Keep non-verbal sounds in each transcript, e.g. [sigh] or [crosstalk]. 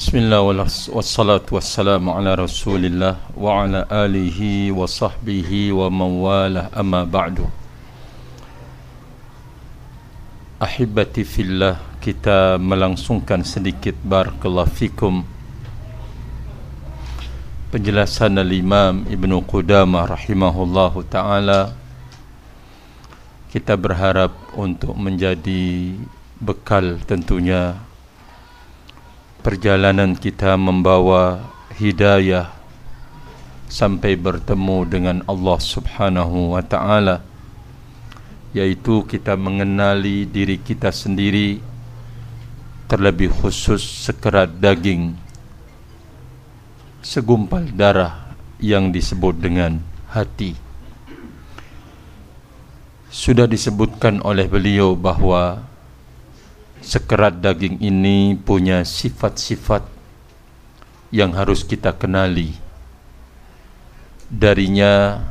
بسم الله والصلاة والسلام على رسول الله وعلى آله وصحبه ومن والاه أما بعد Ahibati fillah kita melangsungkan sedikit barakallahu fikum penjelasan al-Imam Ibn Qudamah rahimahullahu taala kita berharap untuk menjadi bekal tentunya perjalanan kita membawa hidayah sampai bertemu dengan Allah Subhanahu wa taala yaitu kita mengenali diri kita sendiri terlebih khusus sekerat daging segumpal darah yang disebut dengan hati. Sudah disebutkan oleh beliau bahawa sekerat daging ini punya sifat-sifat yang harus kita kenali. Darinya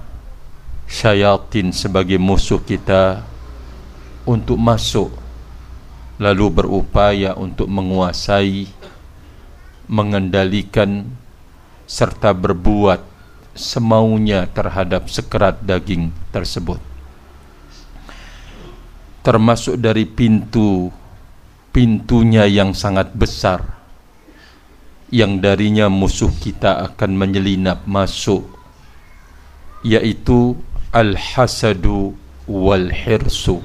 syaitan sebagai musuh kita untuk masuk lalu berupaya untuk menguasai mengendalikan serta berbuat semaunya terhadap sekerat daging tersebut. Termasuk dari pintu pintunya yang sangat besar yang darinya musuh kita akan menyelinap masuk yaitu al-hasadu wal hirsu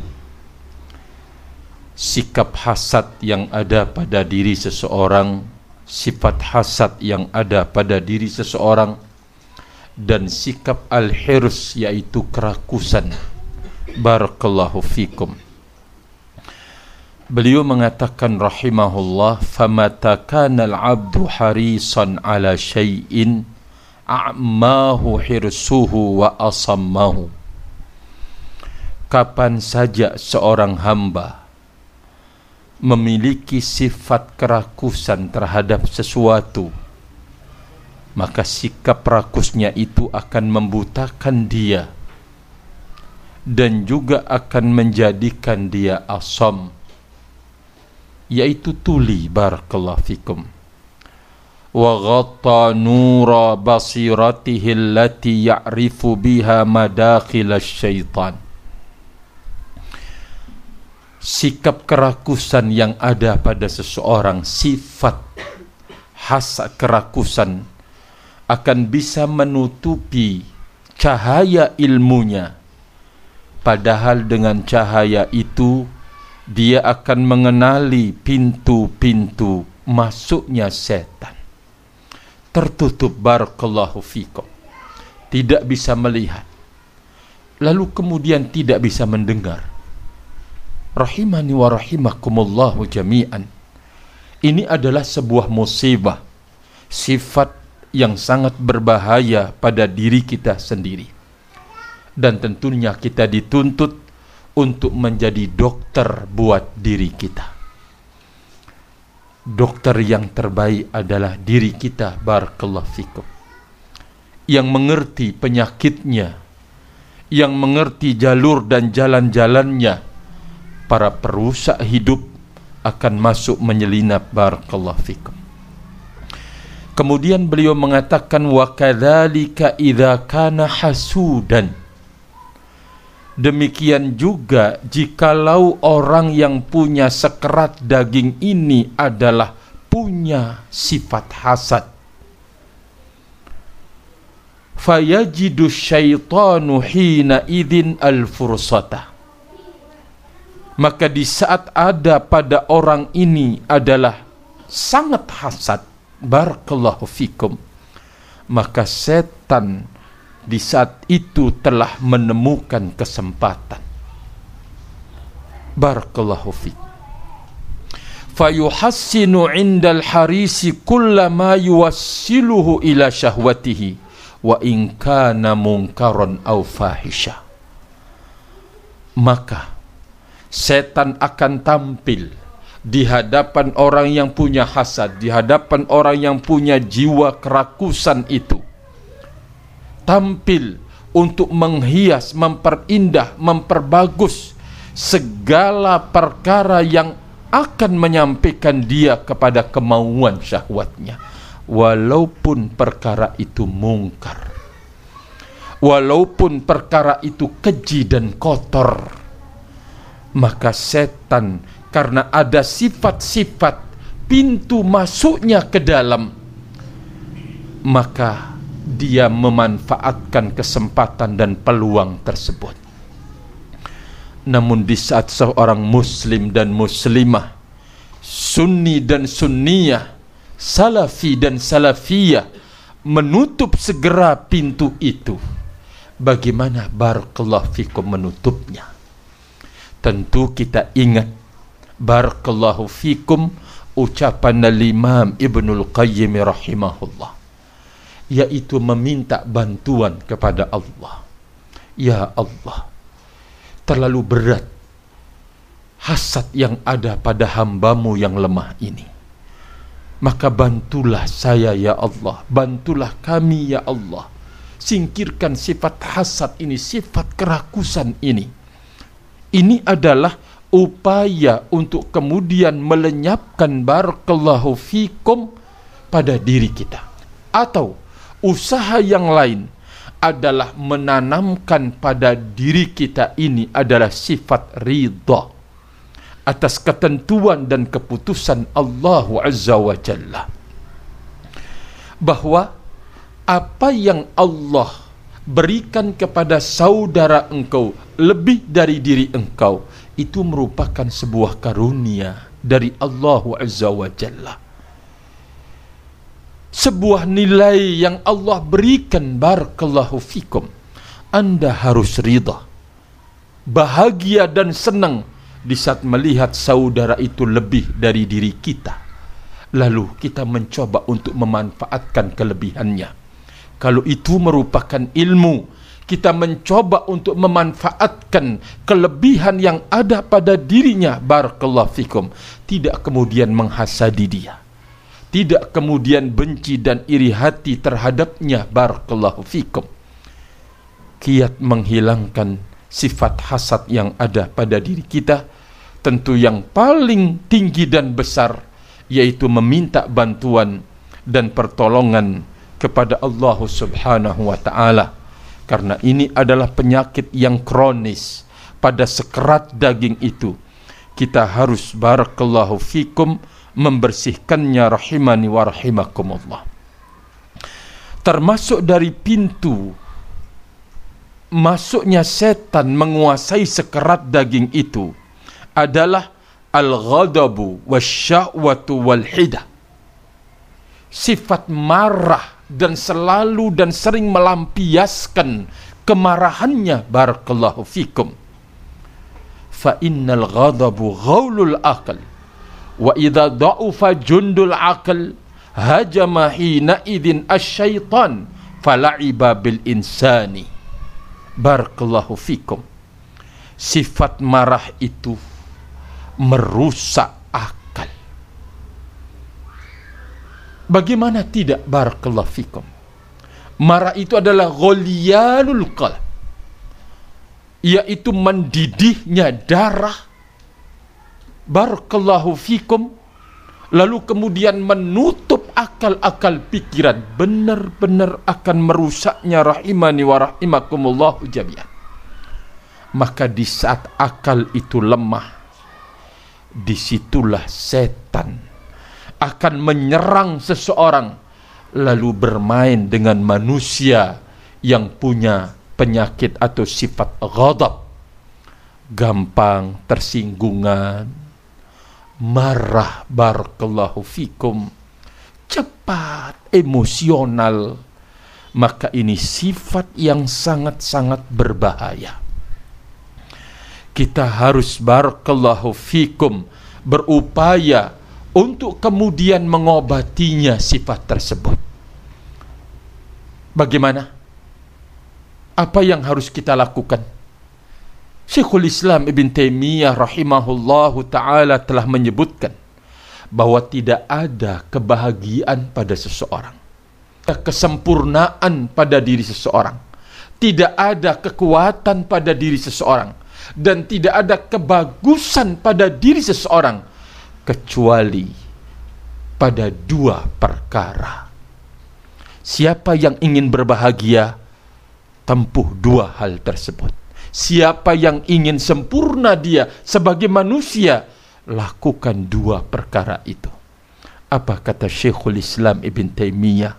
sikap hasad yang ada pada diri seseorang sifat hasad yang ada pada diri seseorang dan sikap al-hirs yaitu kerakusan. Barakallahu fikum Beliau mengatakan rahimahullah famata kana al-'abdu harisan ala syai'in a'mahu hirsuhu wa asammahu. Kapan saja seorang hamba memiliki sifat kerakusan terhadap sesuatu maka sikap rakusnya itu akan membutakan dia dan juga akan menjadikan dia asam yaitu tuli barakallahu fikum. Wa ghatta nura basiratihi allati ya'rifu biha madakhil syaitan. Sikap kerakusan yang ada pada seseorang sifat hasa kerakusan akan bisa menutupi cahaya ilmunya. Padahal dengan cahaya itu dia akan mengenali pintu-pintu masuknya setan. Tertutup barakallahu fikum. Tidak bisa melihat. Lalu kemudian tidak bisa mendengar. Rahimani wa rahimakumullahu jami'an. Ini adalah sebuah musibah. Sifat yang sangat berbahaya pada diri kita sendiri. Dan tentunya kita dituntut untuk menjadi dokter buat diri kita. Dokter yang terbaik adalah diri kita barakallahu fikum. Yang mengerti penyakitnya yang mengerti jalur dan jalan-jalannya para perusak hidup akan masuk menyelinap barakallahu fikum. Kemudian beliau mengatakan wa kadzalika hasudan Demikian juga jikalau orang yang punya sekerat daging ini adalah punya sifat hasad. Fayajidu syaitanu hina idin al-fursata. Maka di saat ada pada orang ini adalah sangat hasad. Barakallahu fikum. Maka setan di saat itu telah menemukan kesempatan. Barakallahu fi. Fayuhassinu indal harisi kullama yuwassiluhu ila syahwatihi wa in kana munkaron au fahisha. Maka setan akan tampil di hadapan orang yang punya hasad, di hadapan orang yang punya jiwa kerakusan itu tampil untuk menghias, memperindah, memperbagus segala perkara yang akan menyampaikan dia kepada kemauan syahwatnya. Walaupun perkara itu mungkar. Walaupun perkara itu keji dan kotor. Maka setan karena ada sifat-sifat pintu masuknya ke dalam maka dia memanfaatkan kesempatan dan peluang tersebut. Namun di saat seorang muslim dan muslimah sunni dan sunniyah salafi dan salafiyah menutup segera pintu itu bagaimana barakallahu fikum menutupnya? Tentu kita ingat barakallahu fikum ucapan al-imam Ibnul Qayyim rahimahullah yaitu meminta bantuan kepada Allah ya Allah terlalu berat hasad yang ada pada hambamu yang lemah ini. Maka bantulah saya ya Allah, bantulah kami ya Allah. Singkirkan sifat hasad ini, sifat kerakusan ini. Ini adalah upaya untuk kemudian melenyapkan barakallahu fikum pada diri kita. Atau usaha yang lain adalah menanamkan pada diri kita ini adalah sifat ridha atas ketentuan dan keputusan Allah Azza wa Jalla. Bahwa apa yang Allah berikan kepada saudara engkau lebih dari diri engkau itu merupakan sebuah karunia dari Allah Azza wa Jalla sebuah nilai yang Allah berikan barakallahu fikum. Anda harus ridha bahagia dan senang di saat melihat saudara itu lebih dari diri kita. Lalu kita mencoba untuk memanfaatkan kelebihannya. Kalau itu merupakan ilmu kita mencoba untuk memanfaatkan kelebihan yang ada pada dirinya barakallahu fikum. Tidak kemudian menghasadi dia tidak kemudian benci dan iri hati terhadapnya. Barakallahu fikum. Kiat menghilangkan sifat hasad yang ada pada diri kita tentu yang paling tinggi dan besar yaitu meminta bantuan dan pertolongan kepada Allah Subhanahu wa taala. Karena ini adalah penyakit yang kronis. Pada sekerat daging itu kita harus barakallahu fikum membersihkannya rahimani wa rahimakumullah. Termasuk dari pintu masuknya setan menguasai sekerat daging itu adalah al-ghadabu wasyahwatu wal hidah sifat marah dan selalu dan sering melampiaskan kemarahannya barakallahu fikum. Fa innal ghadabu ghaulul aql wa idza da'ufa jundul aql hajama hina idin asyaitan fala'iba bil insani. Barakallahu fikum. Sifat marah itu merusak akal. Bagaimana tidak? Barakallahu fikum. Marah itu adalah ghaliyalul qalb yaitu mendidihnya darah barakallahu fikum. Lalu kemudian menutup akal-akal pikiran. Benar-benar akan merusaknya rahimani wa rahimakumullah jami'an. Maka di saat akal itu lemah di situlah setan akan menyerang seseorang lalu bermain dengan manusia yang punya penyakit atau sifat ghadab. Gampang tersinggungan marah barakallahu fikum. Cepat emosional. Maka ini sifat yang sangat-sangat berbahaya. Kita harus barakallahu fikum berupaya untuk kemudian mengobatinya sifat tersebut. Bagaimana? Apa yang harus kita lakukan Syekhul Islam Ibn Taimiyah rahimahullahu taala telah menyebutkan bahwa tidak ada kebahagiaan pada seseorang. Kesempurnaan pada diri seseorang. Tidak ada kekuatan pada diri seseorang dan tidak ada kebagusan pada diri seseorang kecuali pada dua perkara. Siapa yang ingin berbahagia, tempuh dua hal tersebut. Siapa yang ingin sempurna dia sebagai manusia, lakukan dua perkara itu. Apa kata Syekhul Islam Ibn Taimiyah?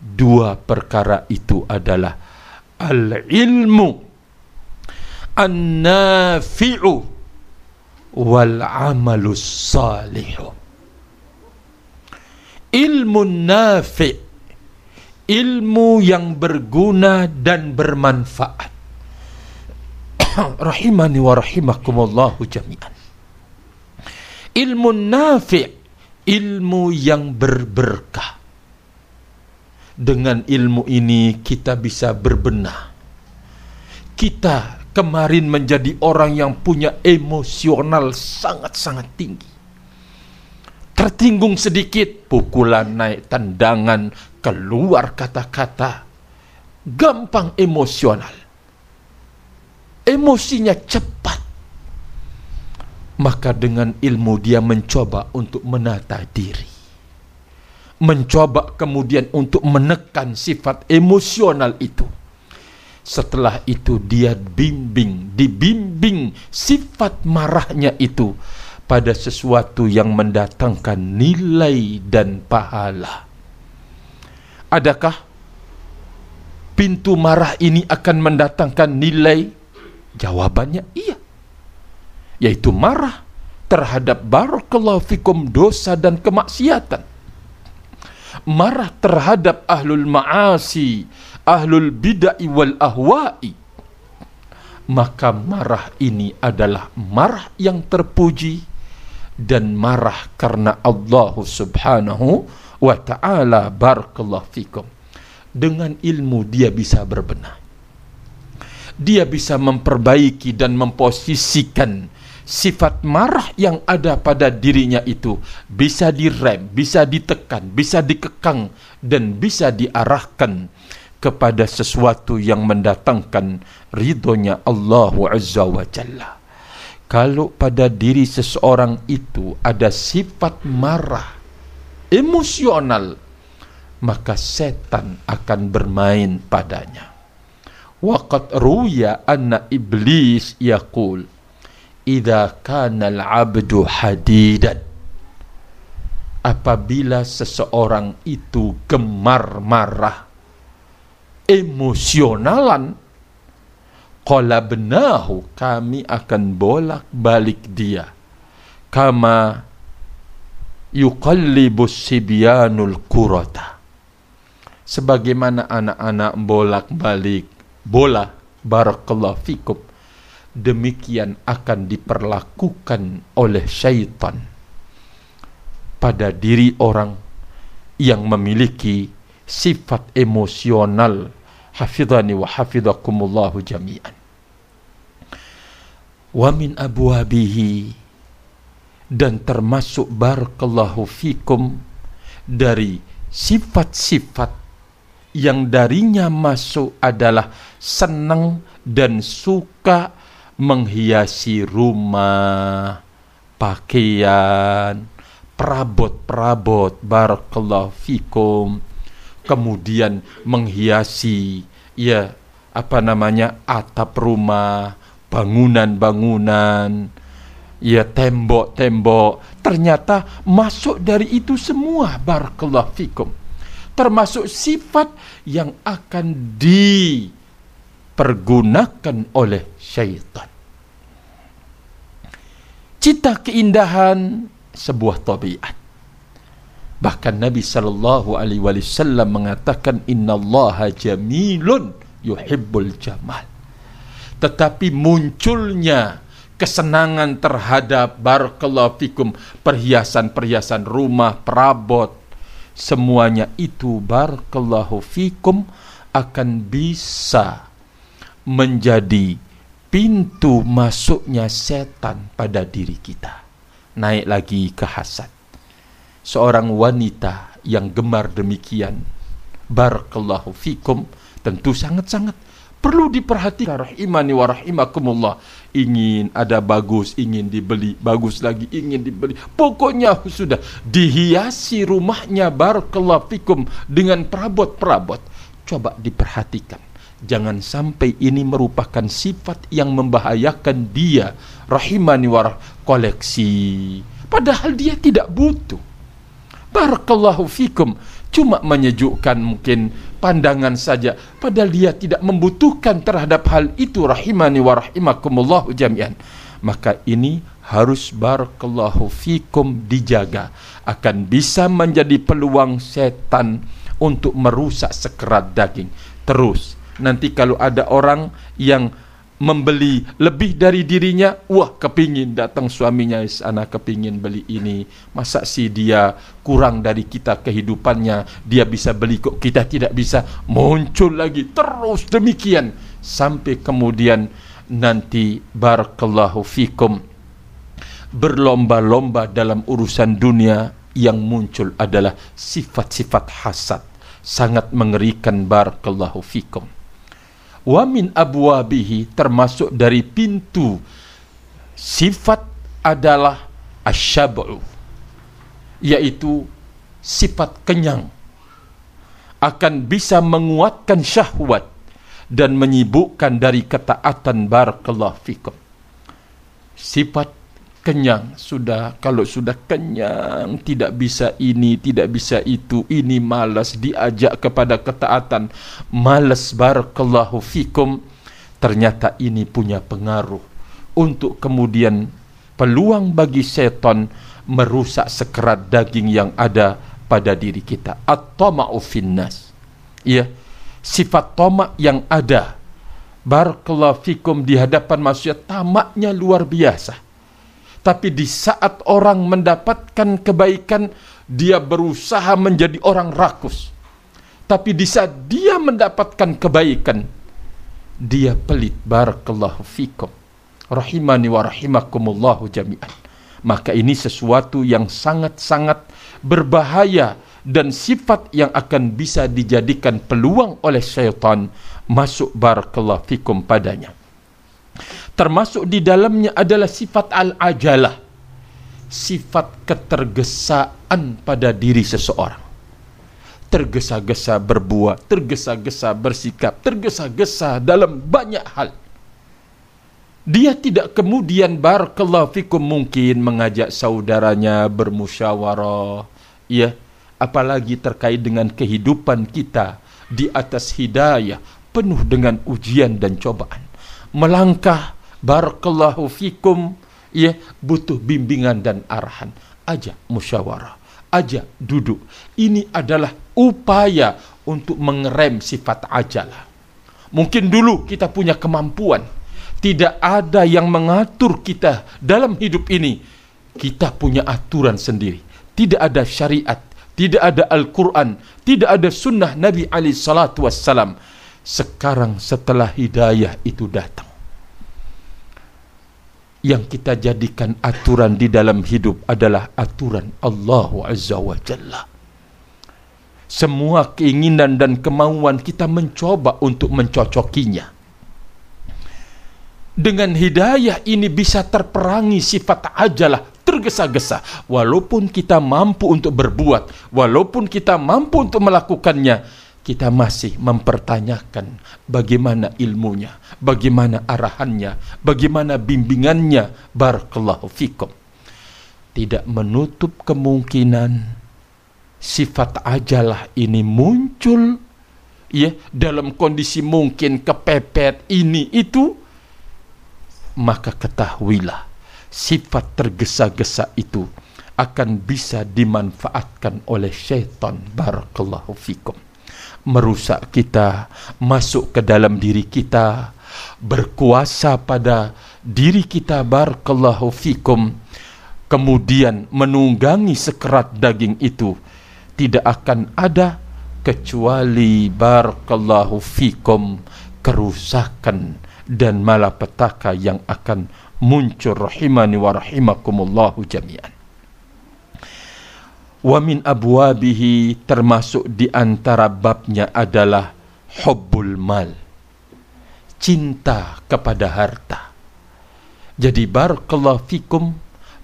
Dua perkara itu adalah al-ilmu an-nafi'u wal amalus salihu. Ilmu nafi' ilmu yang berguna dan bermanfaat [coughs] rahimani wa rahimakumullahu jami'an. Ilmu nafi' ilmu yang berberkah. Dengan ilmu ini kita bisa berbenah. Kita kemarin menjadi orang yang punya emosional sangat-sangat tinggi. Tertinggung sedikit, pukulan naik tendangan, keluar kata-kata. Gampang emosional emosinya cepat. Maka dengan ilmu dia mencoba untuk menata diri. Mencoba kemudian untuk menekan sifat emosional itu. Setelah itu dia bimbing, dibimbing sifat marahnya itu pada sesuatu yang mendatangkan nilai dan pahala. Adakah pintu marah ini akan mendatangkan nilai Jawabannya iya. Yaitu marah terhadap barakallahu fikum dosa dan kemaksiatan. Marah terhadap ahlul ma'asi, ahlul bid'ah wal ahwa'i. Maka marah ini adalah marah yang terpuji dan marah karena Allah Subhanahu wa taala barakallahu fikum. Dengan ilmu dia bisa berbenah dia bisa memperbaiki dan memposisikan sifat marah yang ada pada dirinya itu bisa direm, bisa ditekan, bisa dikekang dan bisa diarahkan kepada sesuatu yang mendatangkan ridhonya Allah Azza wa Jalla. Kalau pada diri seseorang itu ada sifat marah, emosional, maka setan akan bermain padanya. Waqad ruya anna iblis yaqul Idza kana al-'abdu hadidan. Apabila seseorang itu gemar marah emosionalan qala benahu kami akan bolak-balik dia. Kama yuqallibus sibyanul kurata sebagaimana anak-anak bolak-balik bola barakallahu fikum demikian akan diperlakukan oleh syaitan pada diri orang yang memiliki sifat emosional. Hafidhani wa hafidhakumullahu jami'an. Wa min abwabihi dan termasuk barakallahu fikum dari sifat-sifat yang darinya masuk adalah senang dan suka menghiasi rumah, pakaian, perabot-perabot, barakallahu fikum, kemudian menghiasi ya apa namanya atap rumah, bangunan-bangunan, ya tembok-tembok, ternyata masuk dari itu semua barakallahu fikum termasuk sifat yang akan dipergunakan oleh syaitan. Cita keindahan sebuah tabiat. Bahkan Nabi sallallahu alaihi wasallam mengatakan innallaha jamilun yuhibbul jamal. Tetapi munculnya kesenangan terhadap barakallahu fikum perhiasan-perhiasan rumah, perabot, semuanya itu barakallahu fikum akan bisa menjadi pintu masuknya setan pada diri kita. Naik lagi ke hasad. Seorang wanita yang gemar demikian, barakallahu fikum, tentu sangat-sangat perlu diperhatikan rahimani wa rahimakumullah. Ingin ada bagus ingin dibeli bagus lagi ingin dibeli. Pokoknya sudah dihiasi rumahnya barakallahu fikum dengan perabot-perabot. Coba diperhatikan. Jangan sampai ini merupakan sifat yang membahayakan dia rahimani wa koleksi. Padahal dia tidak butuh. Barakallahu fikum. Cuma menyejukkan mungkin pandangan saja. Padahal dia tidak membutuhkan terhadap hal itu. Rahimani wa rahimakumullah jami'an. Maka ini harus barakallahu fikum dijaga. Akan bisa menjadi peluang setan untuk merusak sekerat daging. Terus nanti kalau ada orang yang membeli lebih dari dirinya wah kepingin datang suaminya sana kepingin beli ini. Masa si dia kurang dari kita kehidupannya? Dia bisa beli kok kita tidak bisa? Muncul lagi terus demikian. Sampai kemudian nanti barakallahu fikum berlomba-lomba dalam urusan dunia yang muncul adalah sifat-sifat hasad. Sangat mengerikan barakallahu fikum wa min abwabihi termasuk dari pintu. Sifat adalah asyabu yaitu sifat kenyang. Akan bisa menguatkan syahwat dan menyibukkan dari ketaatan barakallahu fikum. Sifat kenyang. Sudah kalau sudah kenyang tidak bisa ini tidak bisa itu ini malas diajak kepada ketaatan. Malas barakallahu fikum. Ternyata ini punya pengaruh. Untuk kemudian peluang bagi setan merusak sekerat daging yang ada pada diri kita. At-tama'u finnas. Ya sifat tamak yang ada. Barakallahu fikum di hadapan manusia tamaknya luar biasa tapi di saat orang mendapatkan kebaikan, dia berusaha menjadi orang rakus. Tapi di saat dia mendapatkan kebaikan, dia pelit. Barakallahu fikum. Rahimani wa rahimakumullahu jami'an. Maka ini sesuatu yang sangat-sangat berbahaya dan sifat yang akan bisa dijadikan peluang oleh syaitan masuk barakallahu fikum padanya termasuk di dalamnya adalah sifat al-ajalah. Sifat ketergesaan pada diri seseorang. Tergesa-gesa berbuat tergesa-gesa bersikap tergesa-gesa dalam banyak hal. Dia tidak kemudian barakallahu fikum mungkin mengajak saudaranya bermusyawarah ya. Apalagi terkait dengan kehidupan kita di atas hidayah penuh dengan ujian dan cobaan. Melangkah barakallahu fikum. Ya butuh bimbingan dan arahan. Ajak musyawarah. Ajak duduk. Ini adalah upaya untuk mengerem sifat ajalah mungkin dulu kita punya kemampuan. Tidak ada yang mengatur kita dalam hidup ini. Kita punya aturan sendiri. Tidak ada syariat. Tidak ada Al-Quran. Tidak ada sunnah Nabi Ali Salatu Wassalam. Sekarang setelah hidayah itu datang yang kita jadikan aturan di dalam hidup adalah aturan Allah Azza wa Jalla. Semua keinginan dan kemauan kita mencoba untuk mencocokinya. Dengan hidayah ini bisa terperangi sifat ajalah tergesa-gesa. Walaupun kita mampu untuk berbuat, walaupun kita mampu untuk melakukannya, kita masih mempertanyakan bagaimana ilmunya, bagaimana arahannya, bagaimana bimbingannya. Barakallahu fikum. Tidak menutup kemungkinan sifat ajalah ini muncul ya dalam kondisi mungkin kepepet ini itu maka ketahuilah sifat tergesa-gesa itu akan bisa dimanfaatkan oleh syaitan barakallahu fikum merusak kita, masuk ke dalam diri kita, berkuasa pada diri kita barakallahu fikum, kemudian menunggangi sekerat daging itu tidak akan ada kecuali barakallahu fikum kerusakan dan malapetaka yang akan muncul rahimani wa rahimakumullahu jami'an wa min abwabihi termasuk di antara babnya adalah hubbul mal cinta kepada harta. Jadi barakallahu fikum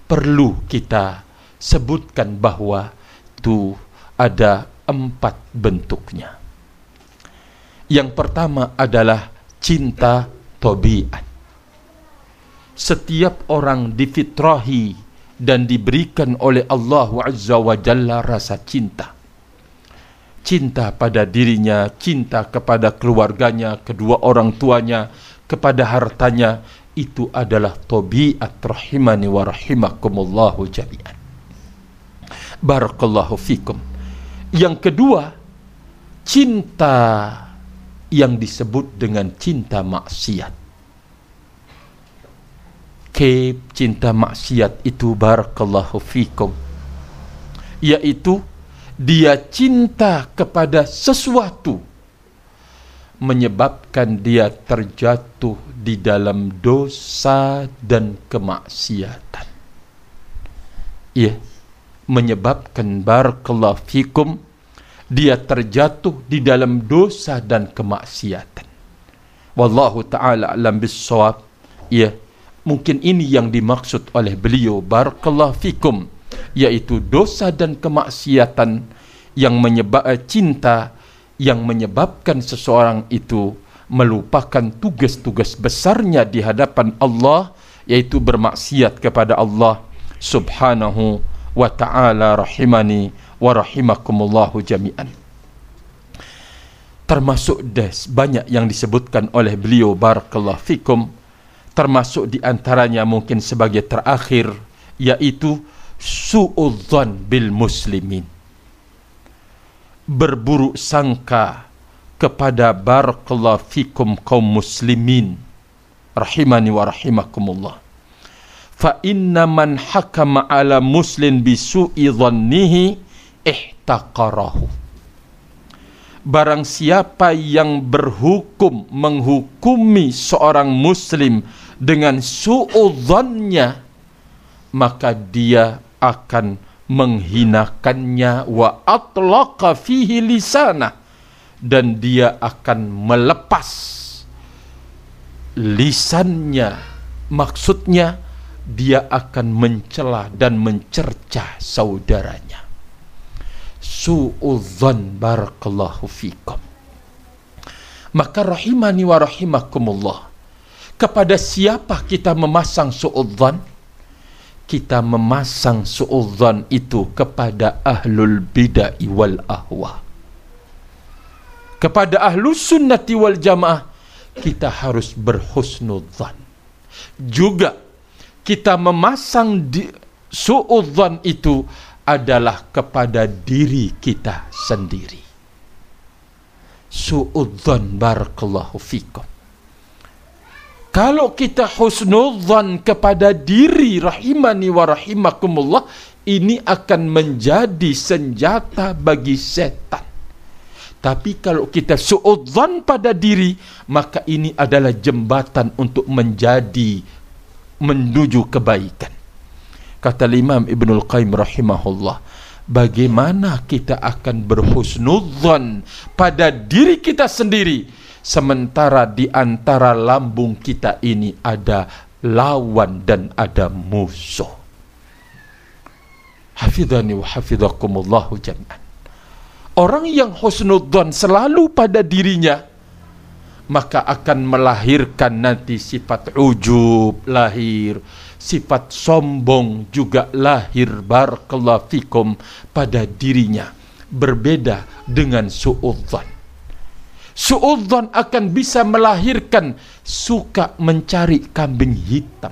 perlu kita sebutkan bahwa itu ada empat bentuknya. Yang pertama adalah cinta tobiat. Setiap orang difitrahi dan diberikan oleh Allah Azza wa Jalla rasa cinta. Cinta pada dirinya, cinta kepada keluarganya, kedua orang tuanya, kepada hartanya, itu adalah tobiat rahimani wa rahimakumullahu jami'an. Barakallahu fikum. Yang kedua, cinta yang disebut dengan cinta maksiat ke cinta maksiat itu barakallahu fikum. Yaitu dia cinta kepada sesuatu menyebabkan dia terjatuh di dalam dosa dan kemaksiatan. Ya menyebabkan barakallahu fikum dia terjatuh di dalam dosa dan kemaksiatan. Wallahu taala alam bisawab ya Mungkin ini yang dimaksud oleh beliau barakallahu fikum yaitu dosa dan kemaksiatan yang menyebab eh, cinta yang menyebabkan seseorang itu melupakan tugas-tugas besarnya di hadapan Allah yaitu bermaksiat kepada Allah subhanahu wa ta'ala rahimani wa rahimakumullahu jami'an. Termasuk des banyak yang disebutkan oleh beliau barakallahu fikum termasuk di antaranya mungkin sebagai terakhir yaitu suudzon bil muslimin. Berburuk sangka kepada barakallahu fikum kaum muslimin rahimani wa rahimakumullah. Fa inna man hakama ala muslim bi su'i dhannihi ihtaqarahu. Barang siapa yang berhukum menghukumi seorang muslim dengan suudzonnya maka dia akan menghinakannya. Wa atlaqa fihi lisana. Dan dia akan melepas lisannya. Maksudnya dia akan mencela dan mencerca saudaranya. Suudzon barakallahu fikum. Maka rahimani wa rahimakumullah kepada siapa kita memasang suudzon? Kita memasang suudzon itu kepada ahlul bid'ah wal ahwa. Kepada ahlu sunnati wal jamaah kita harus berhusnudzan. Juga kita memasang di, itu adalah kepada diri kita sendiri. Suudzon barakallahu fikum kalau kita husnudzan kepada diri rahimani wa rahimakumullah, ini akan menjadi senjata bagi setan. Tapi kalau kita suudzan pada diri, maka ini adalah jembatan untuk menjadi menuju kebaikan. Kata Imam Ibnul Qayyim rahimahullah, bagaimana kita akan berhusnudzan pada diri kita sendiri sementara di antara lambung kita ini ada lawan dan ada musuh. Hafidhani wa hafidhakumullahu jami'an. Orang yang husnudzon selalu pada dirinya maka akan melahirkan nanti sifat ujub lahir, sifat sombong juga lahir barakallahu fikum pada dirinya berbeda dengan suudzon Suudzon akan bisa melahirkan suka mencari kambing hitam.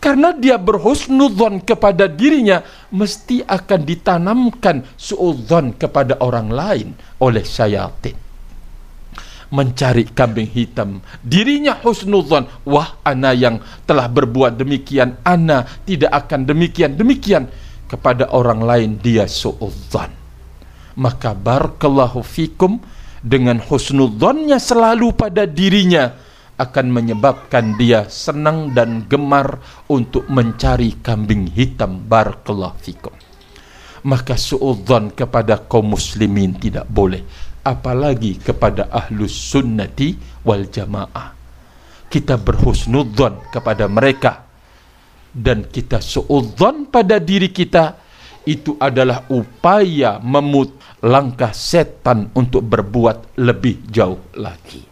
Karena dia berhusnudzon kepada dirinya, mesti akan ditanamkan suudzon kepada orang lain oleh syaitan. Mencari kambing hitam. Dirinya husnudzon, wah ana yang telah berbuat demikian, ana tidak akan demikian, demikian. Kepada orang lain dia suudzon. Maka barakallahu fikum, dengan husnudzonnya selalu pada dirinya akan menyebabkan dia senang dan gemar untuk mencari kambing hitam. Barakallahu fikum. Maka suudzon kepada kaum muslimin tidak boleh. Apalagi kepada ahlus sunnati wal jamaah. Kita berhusnudzon kepada mereka. Dan kita suudzon pada diri kita. Itu adalah upaya memut langkah setan untuk berbuat lebih jauh lagi.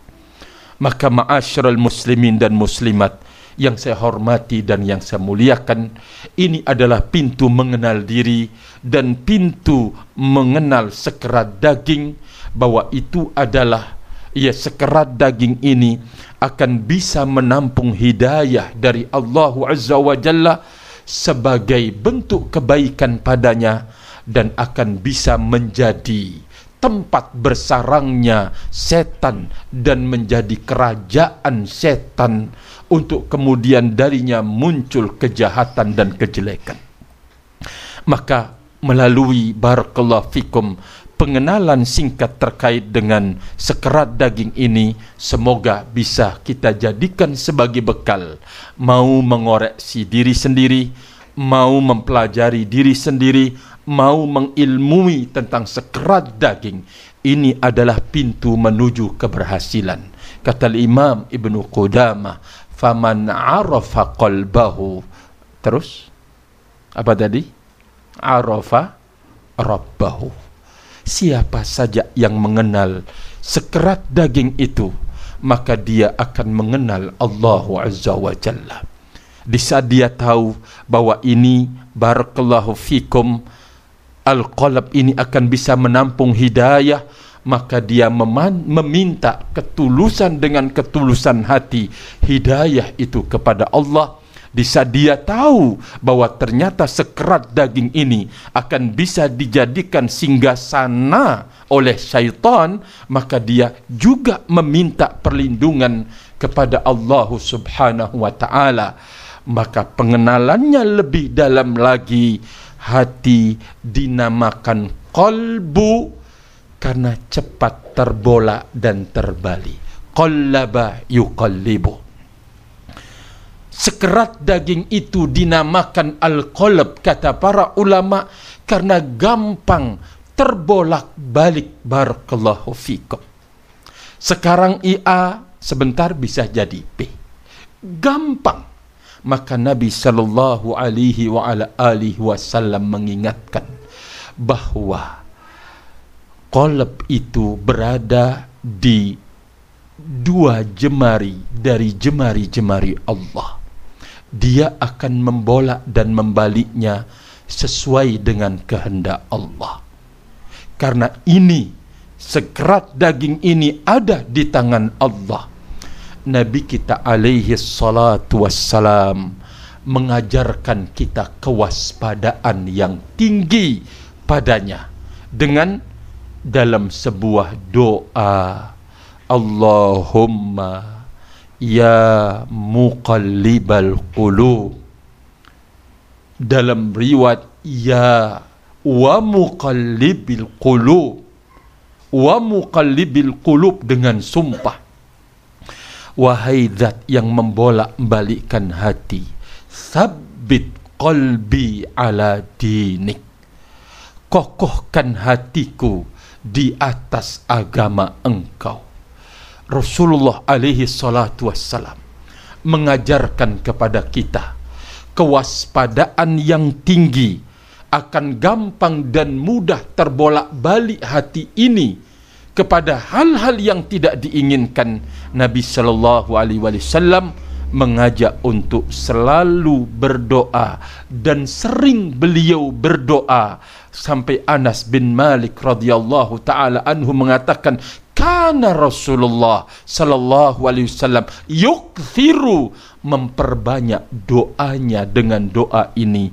Maka ma'asyiral muslimin dan muslimat yang saya hormati dan yang saya muliakan, ini adalah pintu mengenal diri dan pintu mengenal sekerat daging bahwa itu adalah ya sekerat daging ini akan bisa menampung hidayah dari Allah Azza wa Jalla sebagai bentuk kebaikan padanya dan akan bisa menjadi tempat bersarangnya setan dan menjadi kerajaan setan untuk kemudian darinya muncul kejahatan dan kejelekan. Maka melalui barakallahu fikum pengenalan singkat terkait dengan sekerat daging ini semoga bisa kita jadikan sebagai bekal. Mau mengoreksi diri sendiri mau mempelajari diri sendiri mau mengilmui tentang sekerat daging. Ini adalah pintu menuju keberhasilan. Kata Imam Ibnu Qudamah faman arafa qalbahu. Terus? Apa tadi? Arafa rabbahu. Siapa saja yang mengenal sekerat daging itu maka dia akan mengenal Allah Azza wa Jalla di saat dia tahu bahwa ini barakallahu fikum al-qalb ini akan bisa menampung hidayah maka dia meminta ketulusan dengan ketulusan hati. Hidayah itu kepada Allah. Di saat dia tahu bahwa ternyata sekerat daging ini akan bisa dijadikan singgah sana oleh syaitan maka dia juga meminta perlindungan kepada Allah Subhanahu wa taala maka pengenalannya lebih dalam lagi hati dinamakan kolbu karena cepat terbolak dan terbalik qallaba yuqallibu sekerat daging itu dinamakan al-qalb kata para ulama karena gampang terbolak-balik barakallahu fikum. Sekarang IA sebentar bisa jadi B. Gampang. Maka Nabi sallallahu alaihi wa ala alihi wasallam mengingatkan bahwa qalb itu berada di dua jemari dari jemari-jemari Allah dia akan membolak dan membaliknya sesuai dengan kehendak Allah. Karena ini sekerat daging ini ada di tangan Allah. Nabi kita alaihi salatu wassalam mengajarkan kita kewaspadaan yang tinggi padanya dengan dalam sebuah doa Allahumma Ya muqallibal qulub. Dalam riwayat Ya wa muqallibil qulub. Wa muqallibil qulub dengan sumpah Wahai zat yang membolak balikkan hati Sabit qalbi ala dinik. Kokohkan hatiku di atas agama engkau. Rasulullah alaihi salatu wassalam mengajarkan kepada kita kewaspadaan yang tinggi akan gampang dan mudah terbolak-balik hati ini kepada hal-hal yang tidak diinginkan Nabi sallallahu alaihi wasallam mengajak untuk selalu berdoa dan sering beliau berdoa. Sampai Anas bin Malik radhiyallahu taala anhu mengatakan kana Rasulullah sallallahu alaihi wasallam yukthiru memperbanyak doanya dengan doa ini.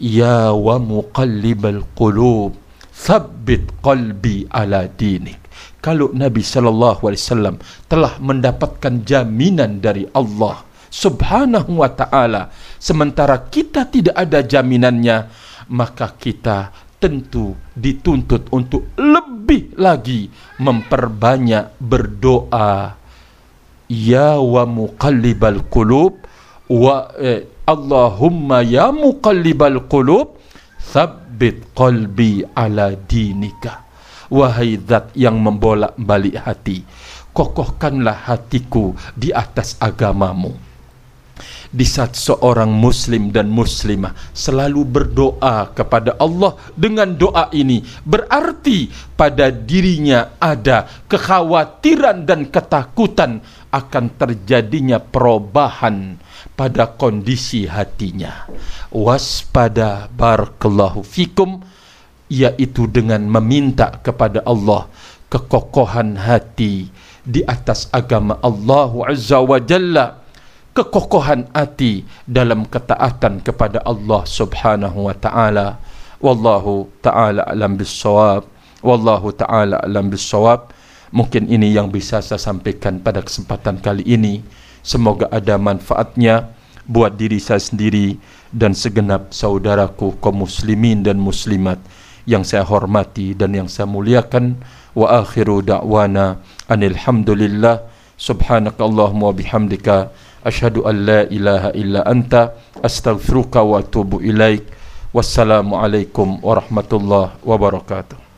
Ya wa muqallibal qulub thabbit qalbi ala dinik kalau Nabi sallallahu alaihi wasallam telah mendapatkan jaminan dari Allah subhanahu wa taala sementara kita tidak ada jaminannya maka kita tentu dituntut untuk lebih lagi memperbanyak berdoa. Ya wa muqallibal qulub wa eh, Allahumma ya muqallibal qulub thabbit qalbi ala dinika wahai zat yang membolak-balik hati kokohkanlah hatiku di atas agamamu. Di saat seorang muslim dan muslimah selalu berdoa kepada Allah dengan doa ini berarti pada dirinya ada kekhawatiran dan ketakutan akan terjadinya perubahan pada kondisi hatinya. Waspada barakallahu fikum yaitu dengan meminta kepada Allah kekokohan hati di atas agama Allah Azza wa Jalla. Kekokohan hati dalam ketaatan kepada Allah Subhanahu wa taala. Wallahu taala alam bisawab wallahu taala alam bisawab mungkin ini yang bisa saya sampaikan pada kesempatan kali ini. Semoga ada manfaatnya buat diri saya sendiri dan segenap saudaraku kaum muslimin dan muslimat yang saya hormati dan yang saya muliakan wa akhiru da'wana anil hamdulillah subhanakallahumma wa bihamdika Ashhadu an la ilaha illa anta astaghfiruka wa atubu ilaik. Wassalamualaikum warahmatullahi wabarakatuh.